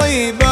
خيبة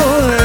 poder.